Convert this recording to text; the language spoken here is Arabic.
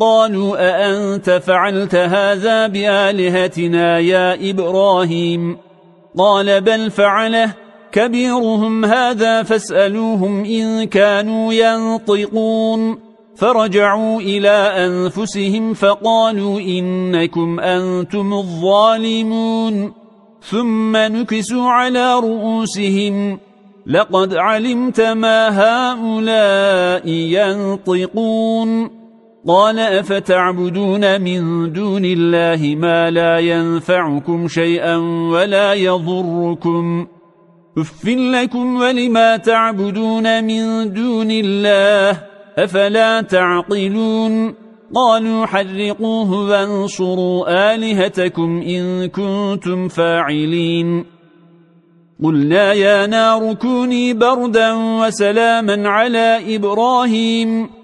قالوا أأنت فعلت هذا بآلهتنا يا إبراهيم؟ قال بل فعله. كبيرهم هذا فاسألوهم إن كانوا ينطقون. فرجعوا إلى أنفسهم فقالوا إنكم أنتم الظالمون. ثم نكسوا على رؤوسهم. لقد علمت ما هؤلاء ينطقون. قال أفتعبدون من دون الله ما لا ينفعكم شيئا ولا يضركم؟ أف لكم ولما تعبدون من دون الله أفلا تعقلون؟ قالوا حرقوه وانصروا آلهتكم إن كنتم فاعلين. قلنا يا نار كوني بردا وسلاما على إبراهيم.